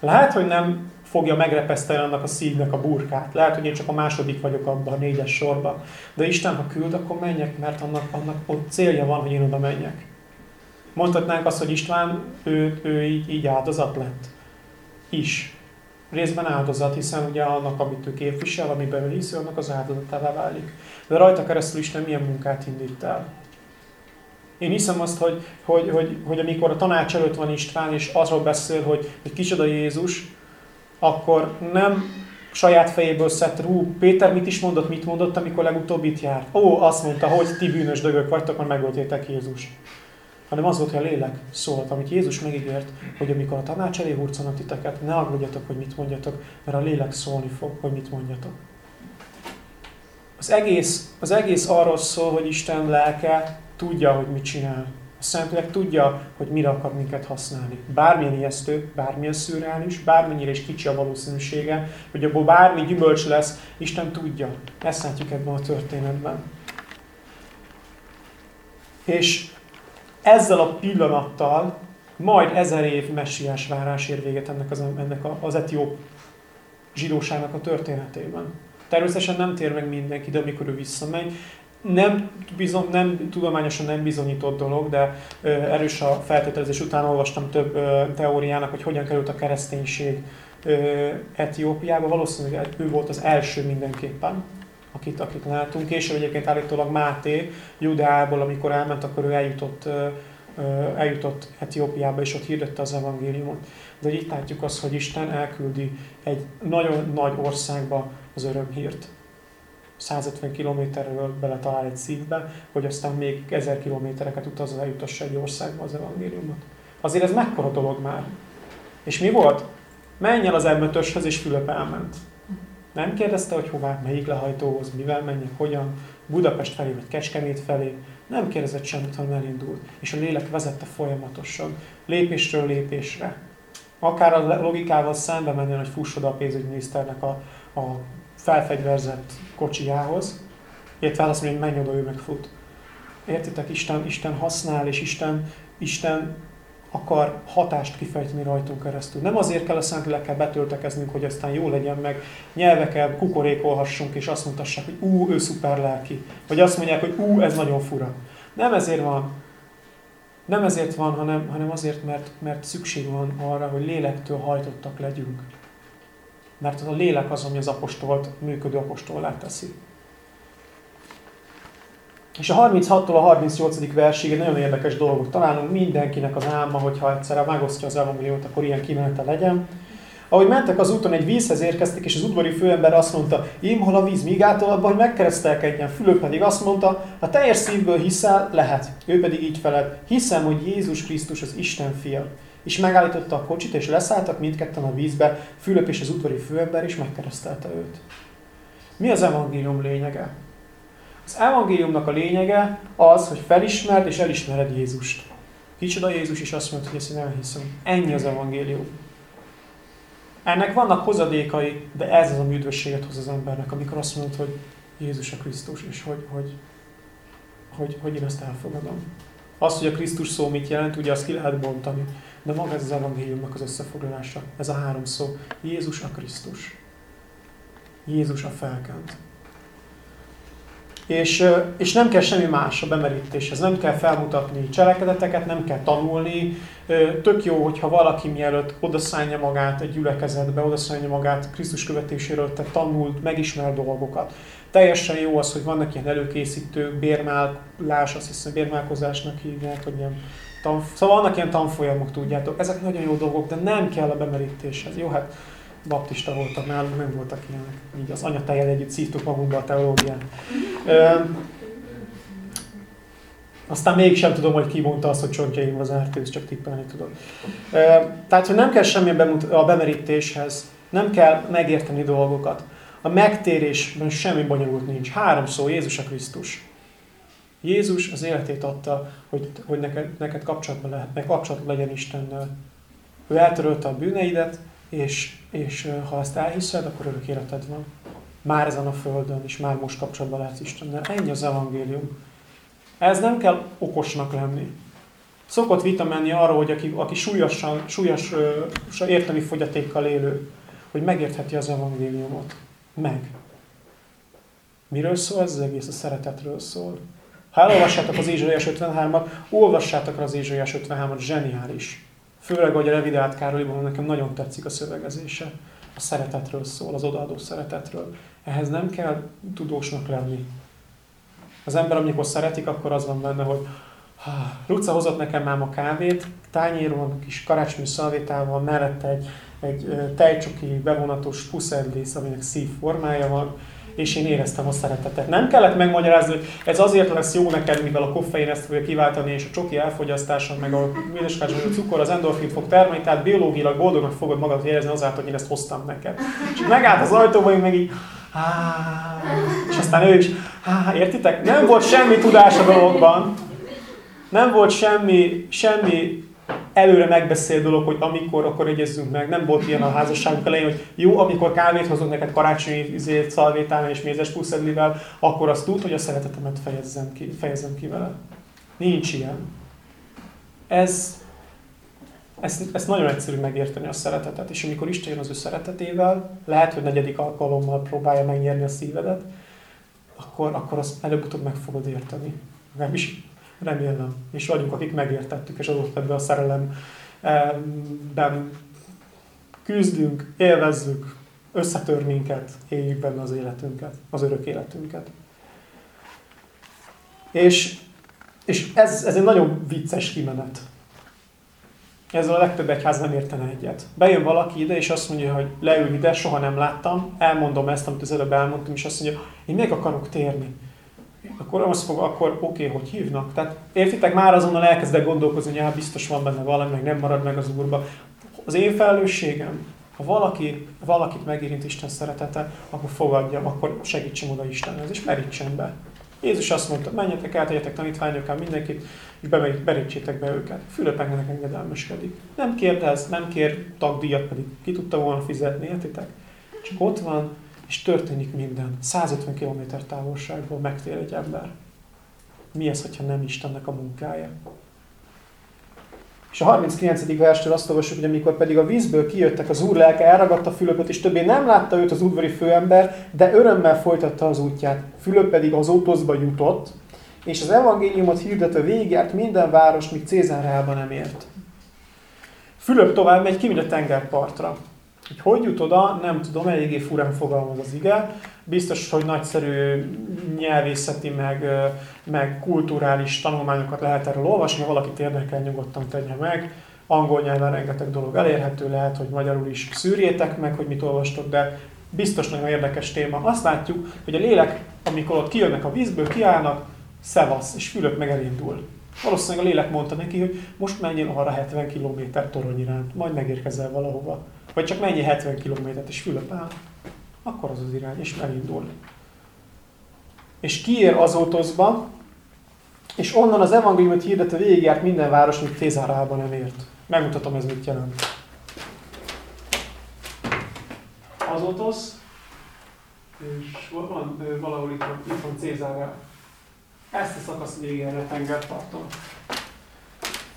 Lehet, hogy nem fogja megrepeszteni annak a szívnek a burkát. Lehet, hogy én csak a második vagyok abban a négyes sorban. De Isten, ha küld, akkor menjek, mert annak, annak ott célja van, hogy én oda menjek. Mondhatnánk azt, hogy István, ő, ő így, így áldozat lett. Is. Részben áldozat, hiszen ugye annak, amit ő képvisel, amiben ő annak az áldozatává válik. De rajta keresztül Isten milyen munkát indít el? Én hiszem azt, hogy, hogy, hogy, hogy amikor a tanács előtt van István, és azról beszél, hogy, hogy kicsoda Jézus, akkor nem saját fejéből szett rú, Péter mit is mondott, mit mondott, amikor legutóbb itt járt. Ó, azt mondta, hogy ti bűnös dögök vagytok, mert megöltétek Jézus. Hanem az volt, hogy a lélek szólt, amit Jézus megígért, hogy amikor a tanács elé hurcanak titeket, ne aggódjatok, hogy mit mondjatok, mert a lélek szólni fog, hogy mit mondjatok. Az egész, az egész arról szól, hogy Isten lelke tudja, hogy mit csinál. A Szentlélek tudja, hogy mire akar minket használni. Bármilyen ijesztő, bármilyen szürreális, bármennyire is kicsi a valószínűsége, hogy abból bármi gyümölcs lesz, Isten tudja. Ezt látjuk ebben a történetben. És ezzel a pillanattal majd ezer év messiás várás ér véget ennek az, ennek az etióp zsidóságnak a történetében. Természetesen nem tér meg mindenki, de amikor ő visszamegy, nem, bizony, nem tudományosan nem bizonyított dolog, de ö, erős a feltételezés után olvastam több ö, teóriának, hogy hogyan került a kereszténység ö, Etiópiába. Valószínűleg ő volt az első mindenképpen, akit, akit látunk. Később egyébként állítólag Máté Judeából, amikor elment, akkor ő eljutott, eljutott Etiópiába, és ott hirdette az evangéliumot. De itt látjuk azt, hogy Isten elküldi egy nagyon nagy országba az örömhírt. 150 kilométerről beletalál egy szívbe, hogy aztán még ezer kilométereket utaz az eljutassa egy országba az evangéliumot. Azért ez mekkora dolog már. És mi volt? Menj el az m és Fülöp elment. Nem kérdezte, hogy hová, melyik lehajtóhoz, mivel menjek, hogyan, Budapest felé vagy Kecskemét felé. Nem kérdezett semmit, hanem elindult. És a lélek vezette folyamatosan, lépésről lépésre. Akár a logikával szembe menjen, hogy fussod a pénzügyminiszternek a, a felfegyverzett kocsijához, illetve azt mondja, hogy menj oda, ő megfut. Értitek, Isten, Isten használ, és Isten, Isten akar hatást kifejteni rajtunk keresztül. Nem azért kell a Szentlélekkel betöltekeznünk, hogy aztán jó legyen meg, nyelvekkel kukorékolhassunk, és azt mondhassák, hogy ú, ő szuper lelki. Vagy azt mondják, hogy ú, ez nagyon fura. Nem ezért van. Nem ezért van, hanem, hanem azért, mert, mert szükség van arra, hogy lélektől hajtottak legyünk. Mert az a lélek az, ami az apostolt működő apostollá teszi. És a 36-tól a 38. versig egy nagyon érdekes dolgot találunk. Mindenkinek az álma, hogyha egyszerre megosztja az evangéliumot, akkor ilyen kimenete legyen. Ahogy mentek az úton, egy vízhez érkeztek, és az udvari főember azt mondta, Ím, hol a víz, míg abban, hogy megkeresztelkedjen. Fülöp pedig azt mondta, ha teljes szívből hiszel, lehet. Ő pedig így feled, hiszem, hogy Jézus Krisztus az Isten fia és megállította a kocsit, és leszálltak mindketten a vízbe, Fülöp és az udvari főember is megkeresztelte őt. Mi az evangélium lényege? Az evangéliumnak a lényege az, hogy felismerd és elismered Jézust. Kicsoda Jézus is azt mondta, hogy ezt én elhiszem. Ennyi az evangélium. Ennek vannak hozadékai, de ez az, ami üdvösséget hoz az embernek, amikor azt mondod, hogy Jézus a Krisztus, és hogy, hogy, hogy, hogy én ezt elfogadom. Az, hogy a Krisztus szó mit jelent, ugye azt ki lehet bontani. De maga ez az evangéliumnak az összefoglalása. Ez a három szó. Jézus a Krisztus. Jézus a felkent. És, és nem kell semmi más a bemerítéshez, nem kell felmutatni cselekedeteket, nem kell tanulni. Tök jó, hogyha valaki mielőtt odaszállja magát egy gyülekezetbe, odaszállja magát Krisztus követéséről, tehát tanult, megismer dolgokat. Teljesen jó az, hogy vannak ilyen előkészítők, bérmálás, azt hiszem bérmálkozásnak hívják, hogy ilyen tan... Szóval vannak ilyen tanfolyamok, tudjátok. Ezek nagyon jó dolgok, de nem kell a bemerítéshez. Jó, hát baptista voltak nálunk, nem voltak ilyenek. Így az anyatejjel együtt szívtuk magunkba a teológiát. Aztán mégsem tudom, hogy ki mondta azt, hogy csontjaim az ártőz, csak tippelni tudod. Tehát, hogy nem kell semmi a bemerítéshez, nem kell megérteni dolgokat. A megtérésben semmi bonyolult nincs. Három szó, Jézus a Krisztus. Jézus az életét adta, hogy, hogy neked, neked kapcsolatban meg kapcsolatban legyen Istennel. Ő eltörölte a bűneidet, és, és ha ezt elhiszed, akkor örök életed van. Már ezen a földön, és már most kapcsolatban lehetsz Istennel. Ennyi az evangélium. Ez nem kell okosnak lenni. Szokott vita menni arra, hogy aki, aki súlyosan, súlyos uh, értelmi fogyatékkal élő, hogy megértheti az evangéliumot. Meg. Miről szól ez az egész? A szeretetről szól. Ha elolvassátok az Ézsaiás 53-at, olvassátok az Ézsaiás 53-at, zseniális. Főleg, hogy a Revidált Károlyban nekem nagyon tetszik a szövegezése. A szeretetről szól, az odaadó szeretetről. Ehhez nem kell tudósnak lenni. Az ember, amikor szeretik, akkor az van benne, hogy Luca hozott nekem már a kávét, tányéron, kis karácsonyi szalvétával, mellette egy, egy tejcsoki bevonatos puszedlész, aminek szív formája van, és én éreztem a szeretetet. Nem kellett megmagyarázni, hogy ez azért lesz jó neked, mivel a koffein ezt fogja kiváltani, és a csoki elfogyasztása, meg a édeskács, a cukor, az endorfin fog termelni, tehát biológilag boldognak fogod magad érezni azáltal, hogy én ezt hoztam neked. És megállt az ajtóba, én meg így, és aztán ő is, értitek? Nem volt semmi tudás a dologban, nem volt semmi, semmi előre megbeszél dolog, hogy amikor, akkor egyezzünk meg. Nem volt ilyen a házasságunk elején, hogy jó, amikor kávét hozok neked karácsonyi izét, szalvétával és mézes puszedlivel, akkor azt tud, hogy a szeretetemet fejezzem ki, fejezzem ki vele. Nincs ilyen. Ez, ezt, ezt nagyon egyszerű megérteni a szeretetet, és amikor Isten jön az ő szeretetével, lehet, hogy negyedik alkalommal próbálja megnyerni a szívedet, akkor, akkor azt előbb-utóbb meg fogod érteni. Nem is remélem. És vagyunk, akik megértettük, és azóta ebben a szerelemben küzdünk, élvezzük, összetör minket, éljük benne az életünket, az örök életünket. És, és ez, ez egy nagyon vicces kimenet. Ezzel a legtöbb egyház nem értene egyet. Bejön valaki ide, és azt mondja, hogy leül ide, soha nem láttam, elmondom ezt, amit az előbb elmondtam, és azt mondja, én meg akarok térni akkor azt fog, akkor oké, okay, hogy hívnak. Tehát értitek, már azonnal elkezdek gondolkozni, hogy hát biztos van benne valami, meg nem marad meg az Úrba. Az én felelősségem, ha valaki, valakit megérint Isten szeretete, akkor fogadjam, akkor segítsem oda Istenhez, és merítsen be. Jézus azt mondta, menjetek el, tegyetek tanítványokkal mindenkit, és berítsétek be őket. Fülöp ennek engedelmeskedik. Nem kérdez, nem kér tagdíjat, pedig ki tudta volna fizetni, értitek? Csak ott van, és történik minden. 150 km távolságból megtér egy ember. Mi ez, hogyha nem Istennek a munkája? És a 39. verstől azt olvasjuk, hogy amikor pedig a vízből kijöttek, az úr lelke elragadta Fülöpöt, és többé nem látta őt az udvari főember, de örömmel folytatta az útját. Fülöp pedig az Ótoszba jutott, és az evangéliumot hirdetve végigjárt minden város, míg Cézárában nem ért. Fülöp tovább megy, kimegy a tengerpartra. Hogy hogy jut oda, nem tudom, eléggé furán fogalmaz az ige. Biztos, hogy nagyszerű nyelvészeti, meg, meg kulturális tanulmányokat lehet erről olvasni, ha valakit érdekel, nyugodtan tegye meg. Angol nyelven rengeteg dolog elérhető, lehet, hogy magyarul is szűrjétek meg, hogy mit olvastok, de biztos nagyon érdekes téma. Azt látjuk, hogy a lélek, amikor ott kijönnek a vízből, kiállnak, szevasz, és Fülöp meg elindul. Valószínűleg a lélek mondta neki, hogy most menjél arra 70 km torony iránt, majd megérkezel valahova. Vagy csak mennyi 70 kilométert, és Fülöp áll, akkor az az irány, és elindul. És kiér az Otoszba, és onnan az evangéliumot hirdetve végigjárt minden város, mint Tézárában nem ért. Megmutatom, ez mit jelent. Az Otosz, és van valahol itt, itt van Cézárra. Ezt a szakaszt végig erre tengerparton.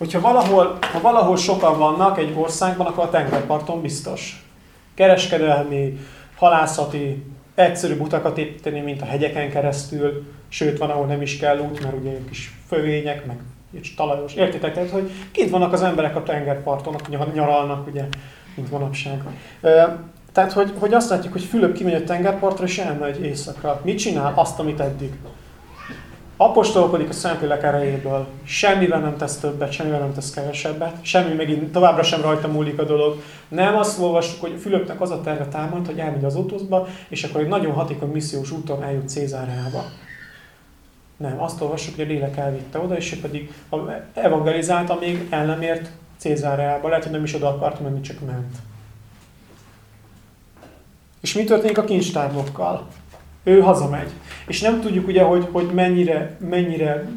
Hogyha valahol, ha valahol sokan vannak egy országban, akkor a tengerparton biztos. Kereskedelmi, halászati, egyszerűbb utakat építeni, mint a hegyeken keresztül, sőt van, ahol nem is kell út, mert ugye kis fövények, meg és talajos. Értitek? Tehát, hogy kint vannak az emberek a tengerparton, nyaralnak, ugye, mint manapság. Tehát, hogy, hogy azt látjuk, hogy Fülöp kimegy a tengerpartra, és elmegy éjszakra. Mit csinál? Azt, amit eddig. Apostolkodik a Szentlélek erejéből. Semmivel nem tesz többet, semmivel nem tesz kevesebbet. Semmi megint továbbra sem rajta múlik a dolog. Nem azt olvassuk, hogy Fülöpnek az a terve támad, hogy elmegy az Otoszba, és akkor egy nagyon hatékony missziós úton eljut Cézáreába. Nem, azt olvassuk, hogy a lélek elvitte oda, és ő pedig evangelizált, amíg el nem ért Cézáreába. Lehet, hogy nem is oda akart menni, csak ment. És mi történik a kincstárnokkal? Ő hazamegy. És nem tudjuk ugye, hogy, hogy mennyire, mennyire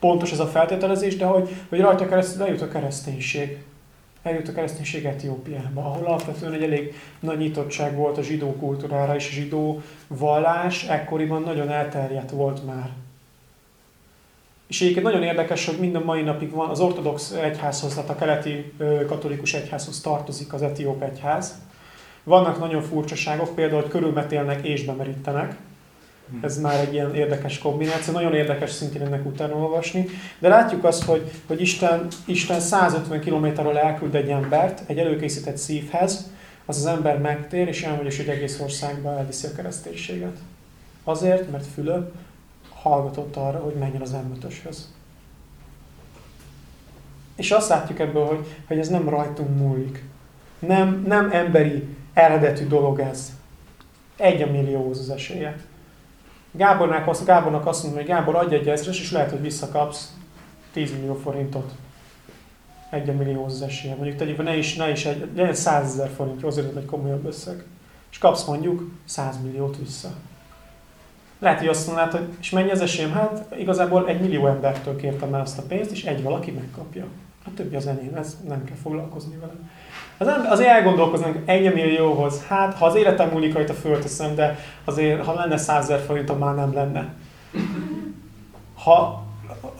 pontos ez a feltételezés, de hogy, hogy rajta keresztül eljut a kereszténység. Eljut a kereszténység Etiópiába, ahol alapvetően egy elég nagy nyitottság volt a zsidó kultúrára, és a zsidó vallás ekkoriban nagyon elterjedt volt már. És egyébként nagyon érdekes, hogy minden mai napig van, az ortodox egyházhoz, tehát a keleti katolikus egyházhoz tartozik az etióp egyház, vannak nagyon furcsaságok, például, hogy körülmetélnek és bemerítenek. Ez már egy ilyen érdekes kombináció, nagyon érdekes szintén ennek utána olvasni. De látjuk azt, hogy, hogy Isten, Isten 150 kilométerről elküld egy embert egy előkészített szívhez, az az ember megtér, és elmegy, és egy egész országba elviszi a kereszténységet. Azért, mert Fülöp hallgatott arra, hogy menjen az emlőtöshöz. És azt látjuk ebből, hogy, hogy ez nem rajtunk múlik. Nem, nem emberi eredetű dolog ez. Egy a millióhoz az esélye. Gábornak azt, Gábornak azt mondom, hogy Gábor, adj egy ezres, és lehet, hogy visszakapsz 10 millió forintot. Egy millióhoz az esélye. Mondjuk tegyük, ne is, ne is egy, legyen 100 ezer forint, azért egy komolyabb összeg. És kapsz mondjuk 100 milliót vissza. Lehet, hogy azt mondod, hogy és mennyi az esélyem? Hát igazából egy millió embertől kértem el azt a pénzt, és egy valaki megkapja. A többi az enyém, ez nem kell foglalkozni vele. Az azért elgondolkoznak egy millióhoz. Hát, ha az életem múlik rajta, fölteszem, de azért, ha lenne százezer forintom, már nem lenne. Ha,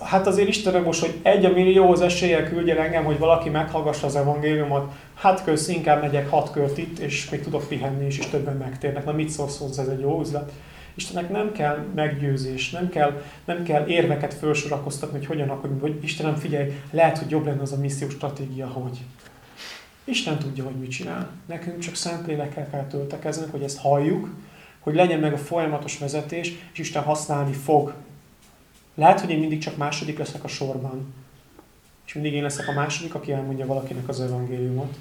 hát azért Istenem most, hogy egy millióhoz eséllyel küldje engem, hogy valaki meghallgassa az evangéliumot, hát kösz, inkább megyek hat kört itt, és még tudok pihenni is, és többen megtérnek. Na mit szólsz hozzá, ez egy jó üzlet. Istennek nem kell meggyőzés, nem kell, nem kell érveket felsorakoztatni, hogy hogyan akarunk, hogy Istenem figyelj, lehet, hogy jobb lenne az a misszió stratégia, hogy. Isten tudja, hogy mit csinál. Nekünk csak szent lélekkel kell töltekeznünk, hogy ezt halljuk, hogy legyen meg a folyamatos vezetés, és Isten használni fog. Lehet, hogy én mindig csak második leszek a sorban. És mindig én leszek a második, aki elmondja valakinek az evangéliumot.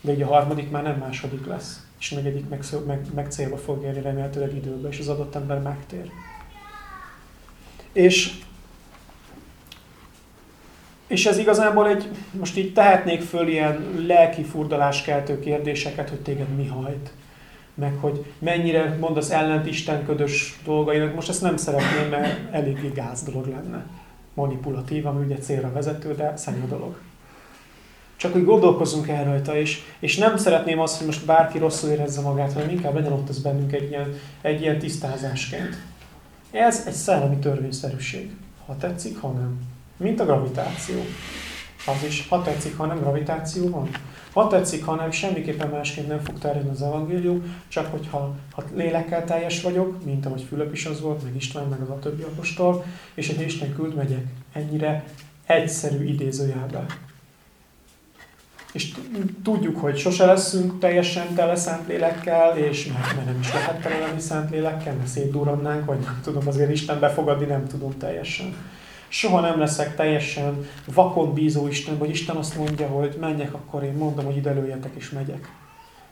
De így a harmadik már nem második lesz. És a negyedik meg, meg, meg célba fog érni remélhetőleg időben, és az adott ember megtér. És és ez igazából egy, most így tehetnék föl ilyen lelki furdaláskeltő kérdéseket, hogy téged mi hajt. Meg hogy mennyire mondasz ellent istenködös dolgainak. Most ezt nem szeretném, mert eléggé gáz dolog lenne. Manipulatív, ami ugye célra vezető, de szennyi dolog. Csak hogy gondolkozunk el rajta, és, és nem szeretném azt, hogy most bárki rosszul érezze magát, hanem inkább legyen ott az bennünk egy ilyen, egy ilyen tisztázásként. Ez egy szellemi törvényszerűség. Ha tetszik, ha nem. Mint a gravitáció. Az is, ha tetszik, ha nem gravitáció van. Ha tetszik, ha nem, semmiképpen másként nem fog terjedni az evangélium, csak hogyha ha lélekkel teljes vagyok, mint ahogy Fülöp is az volt, meg István, meg az a többi apostol, és egy Isten küld, megyek. Ennyire egyszerű idézőjelbe. És tudjuk, hogy sose leszünk teljesen tele Szentlélekkel, és mert nem is lehet tele lenni Szentlélekkel, mert szétdurrannánk, vagy nem tudom, azért Isten befogadni nem tudom teljesen soha nem leszek teljesen vakon bízó Isten, vagy Isten azt mondja, hogy menjek, akkor én mondom, hogy ide lőjetek, és megyek.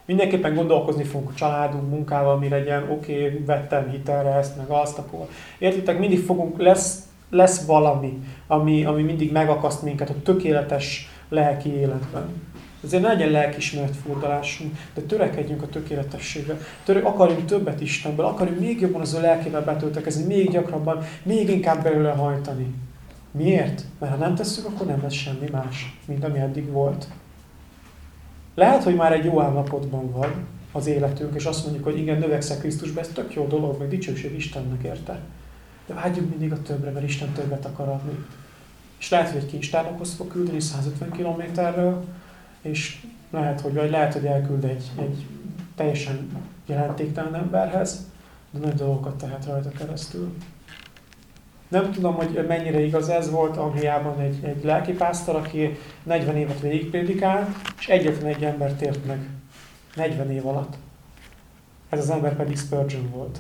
Mindenképpen gondolkozni fogunk a családunk, munkával, mi legyen, oké, okay, vettem hitelre ezt, meg azt, akkor értitek, mindig fogunk, lesz, lesz valami, ami, ami mindig megakaszt minket a tökéletes lelki életben. Ezért ne legyen lelkismeret furdalásunk, de törekedjünk a tökéletességre. Török, akarjunk többet Istenből, akarjunk még jobban az ő lelkével betöltekezni, még gyakrabban, még inkább belőle hajtani. Miért? Mert ha nem tesszük, akkor nem lesz semmi más, mint ami eddig volt. Lehet, hogy már egy jó állapotban vagy, az életünk, és azt mondjuk, hogy igen, növekszel Krisztusba, ez tök jó dolog, meg dicsőség Istennek érte. De vágyjunk mindig a többre, mert Isten többet akar adni. És lehet, hogy egy kincstárnokhoz fog küldeni 150 kilométerről, és lehet, hogy, vagy lehet, hogy elküld egy, egy teljesen jelentéktelen emberhez, de nagy dolgokat tehet rajta keresztül. Nem tudom, hogy mennyire igaz ez volt Angliában egy, egy lelkipásztor, aki 40 évet végigprédikált, és egyetlen egy ember tért meg 40 év alatt. Ez az ember pedig Spurgeon volt.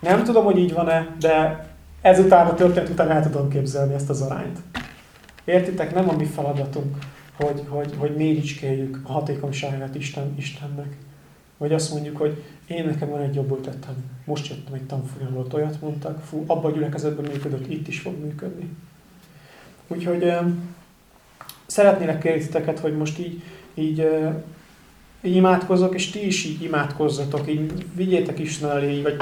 Nem tudom, hogy így van-e, de ezután a történet után el tudom képzelni ezt az arányt. Értitek? Nem a mi feladatunk, hogy, hogy, hogy méricskéljük a hatékonyságát Isten, Istennek. Vagy azt mondjuk, hogy én nekem van egy jobb ötletem. Most jöttem egy tanfolyamról, olyat mondtak, fú, abban a gyülekezetben működött, itt is fog működni. Úgyhogy szeretnélek kérni hogy most így, így, imádkozok, és ti is így imádkozzatok, így vigyétek Isten elé, vagy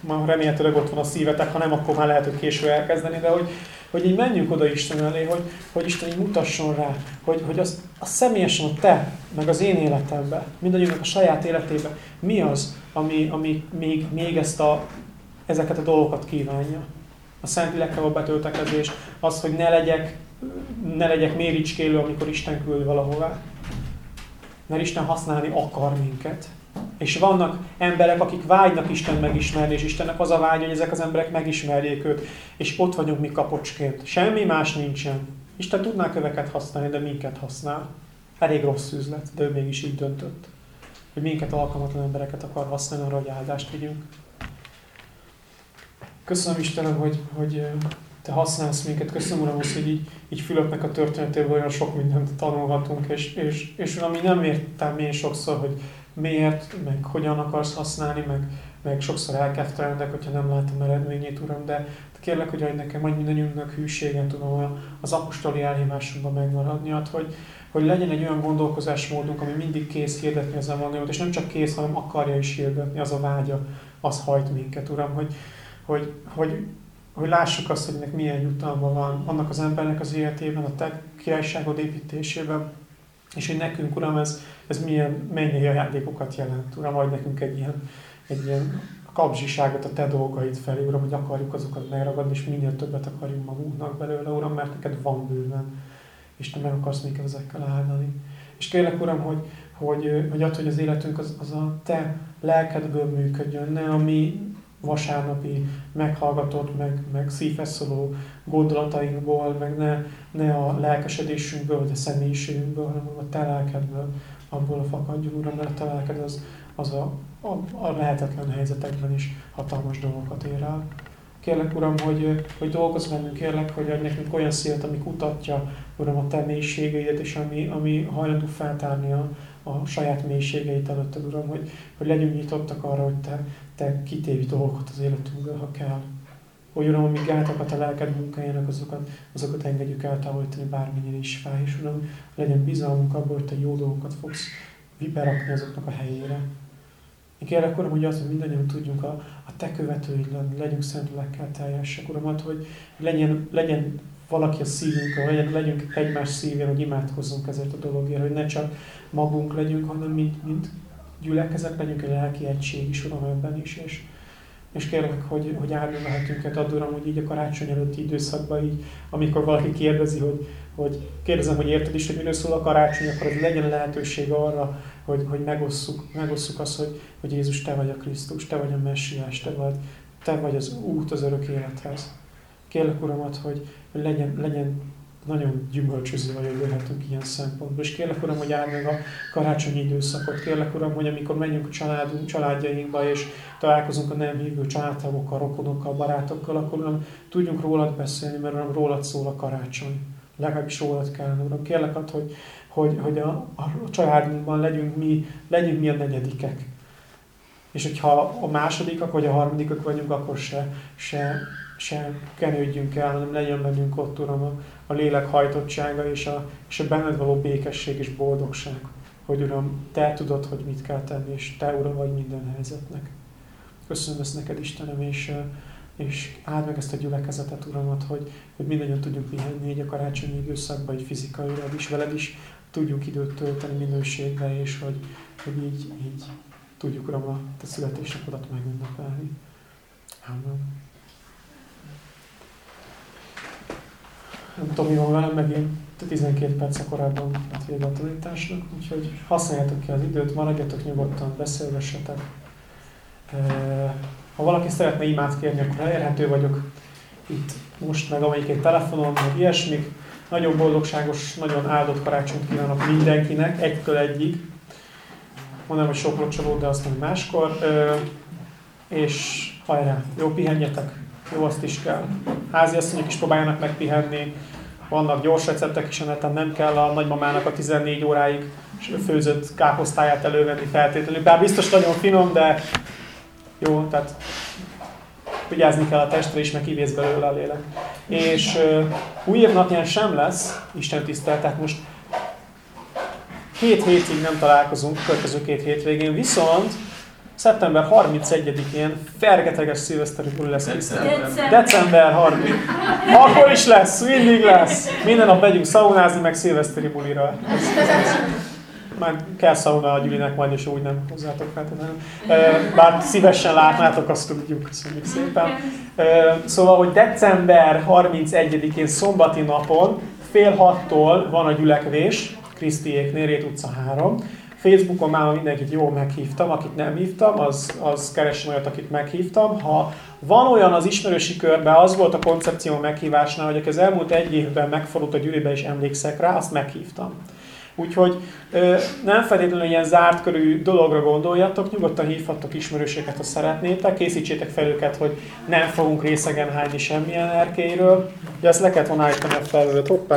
ma remélhetőleg ott van a szívetek, ha nem, akkor már lehet, hogy késő elkezdeni, de hogy, hogy így menjünk oda Isten elé, hogy, hogy Isten így mutasson rá, hogy, hogy az, a személyesen a te, meg az én életemben, mindannyiunknak a saját életében, mi az, ami, ami még, még ezt a, ezeket a dolgokat kívánja. A szent lélekkel a betöltekezés, az, hogy ne legyek, ne legyek méricskélő, amikor Isten küld valahová. Mert Isten használni akar minket. És vannak emberek, akik vágynak Isten megismerni, és Istennek az a vágy, hogy ezek az emberek megismerjék őt, és ott vagyunk mi kapocsként. Semmi más nincsen. Isten tudná köveket használni, de minket használ. Elég rossz üzlet, de ő mégis így döntött. Hogy minket alkalmatlan embereket akar használni arra, hogy áldást vigyünk. Köszönöm Istenem, hogy, hogy te használsz minket. Köszönöm, Uram, hogy így, így Fülöpnek a történetéből olyan sok mindent tanulhatunk, és, és, és Uram, mi nem értem én sokszor, hogy miért, meg hogyan akarsz használni, meg, meg sokszor elkeftelenek, hogyha nem látom eredményét, Uram, de kérlek, hogy adj nekem, hogy mindannyiunknak hűségen tudom az apostoli elhívásunkban megmaradni, hogy, hogy legyen egy olyan gondolkozásmódunk, ami mindig kész hirdetni az evangéliumot, és nem csak kész, hanem akarja is hirdetni, az a vágya, az hajt minket, Uram, hogy, hogy, hogy, hogy lássuk azt, hogy ennek milyen jutalma van annak az embernek az életében, a Te királyságod építésében, és hogy nekünk, Uram, ez, ez milyen mennyi ajándékokat jelent. Uram, adj nekünk egy ilyen, egy ilyen kapzsiságot a Te dolgaid felé, Uram, hogy akarjuk azokat megragadni, és minél többet akarjunk magunknak belőle, Uram, mert neked van bőven, és Te meg akarsz minket ezekkel áldani. És kérlek, Uram, hogy, hogy, hogy attól, hogy az életünk az, az a Te lelkedből működjön, ne a mi vasárnapi meghallgatott, meg, meg szíveszoló gondolatainkból, meg ne, ne a lelkesedésünkből, vagy a személyiségünkből, hanem a te lelkedből, abból fakadjon, Uram, mert a te lelked az, az a, a, a lehetetlen helyzetekben is hatalmas dolgokat ér el. Kérlek, Uram, hogy, hogy dolgozz bennünk, kérlek, hogy adj nekünk olyan szélt, ami kutatja, Uram, a Te mélységeidet, és ami, ami hajlandó feltárni a, a saját mélységeit előtted, Uram, hogy, hogy legyünk nyitottak arra, hogy Te, te kitévi dolgokat az életünkből, ha kell. Hogy Uram, amíg gátakat a lelked munkájának, azokat, azokat engedjük eltávolítani bármennyire is fáj, és Uram, legyen bizalmunk abban, hogy Te jó dolgokat fogsz berakni azoknak a helyére. Én kérlek, Uram, hogy hogy mindannyian tudjunk a, a Te követőid lenni, legyünk szent lelkkel teljesek, Uram, hogy legyen, legyen valaki a szívünkön, legyen, legyünk egymás szívén, hogy imádkozzunk ezért a dologért, hogy ne csak magunk legyünk, hanem mint, mint gyülekezet, legyünk egy lelki egység is, Uram, ebben is, és, és kérlek, hogy, hogy álljon lehetünket ad, Uram, hogy így a karácsony előtti időszakban, így, amikor valaki kérdezi, hogy, hogy kérdezem, hogy érted is, hogy miről szól a karácsony, akkor ez legyen lehetőség arra, hogy, hogy megosszuk, megosszuk azt, hogy, hogy Jézus, Te vagy a Krisztus, Te vagy a Messiás, Te vagy, te vagy az út az örök élethez. Kérlek, Uramat, hogy, legyen, legyen nagyon gyümölcsöző hogy jöhetünk ilyen szempontból. És kérlek, Uram, hogy áld meg a karácsonyi időszakot. Kérlek, Uram, hogy amikor menjünk a családunk, családjainkba, és találkozunk a nem hívő családtagokkal, rokonokkal, barátokkal, akkor Uram, tudjunk rólad beszélni, mert Uram, rólad szól a karácsony. Legalábbis rólad kellene, Uram. Kérlek, ad, hogy, hogy, hogy a, a családunkban legyünk mi, legyünk mi a negyedikek. És hogyha a másodikak vagy a harmadikak vagyunk, akkor se, se, se kenődjünk el, hanem legyen bennünk ott, Uram, a, a lélek hajtottsága és a, és a benned való békesség és boldogság. Hogy Uram, Te tudod, hogy mit kell tenni, és Te Uram vagy minden helyzetnek. Köszönöm ezt neked, Istenem, és, és áld meg ezt a gyülekezetet, Uramat, hogy, hogy mindannyian tudjunk pihenni így a karácsonyi időszakban, egy fizikailag is, veled is tudjuk időt tölteni minőségbe, és hogy, hogy így, így tudjuk, Uram, a te születésnapodat megünnepelni. Amen. Nem tudom, mi van velem, megint 12 perc korábban lett vége a tanításnak, úgyhogy használjátok ki az időt, maradjatok nyugodtan, beszélgessetek. Ha valaki szeretne imát kérni, akkor elérhető vagyok itt most, meg amelyik egy telefonon, meg ilyesmik. Nagyon boldogságos, nagyon áldott karácsonyt kívánok mindenkinek, egytől egyig. Mondom, hogy sok locsoló, de azt meg máskor. És hajrá, jó pihenjetek, jó azt is kell. Házi asszonyok is próbáljanak megpihenni, vannak gyors receptek is a nem kell a nagymamának a 14 óráig főzött káposztáját elővenni feltétlenül. Bár biztos nagyon finom, de jó, tehát vigyázni kell a testre is, meg kivész belőle a lélek. És uh, új évnapján sem lesz Isten tisztelet, tehát most két hétig nem találkozunk, következő két hétvégén, viszont szeptember 31-én fergeteges szilveszteri buli lesz December. December 30. Akkor is lesz, mindig lesz. Minden nap megyünk szaunázni, meg szilveszteri bulira. Ez, ez, ez. Már kell szauna a Gyülinek majd, és úgy nem hozzátok feltétlenül. Bár szívesen látnátok, azt tudjuk, köszönjük szépen. Szóval, hogy december 31-én szombati napon fél hattól van a gyülekvés, Krisztiéknél, Rét utca 3 Facebookon már mindenkit jól meghívtam, akit nem hívtam, az, az keressen olyat, akit meghívtam. Ha van olyan az ismerősi körben, az volt a koncepció meghívásnál, hogy az elmúlt egy évben megfordult a gyűlibe és emlékszek rá, azt meghívtam. Úgyhogy nem feltétlenül ilyen zárt körű dologra gondoljatok, nyugodtan hívhattok ismerőséget, ha szeretnétek, készítsétek fel őket, hogy nem fogunk részegen hányni semmilyen erkélyről. Ugye ezt le kellett volna állítani a hoppá!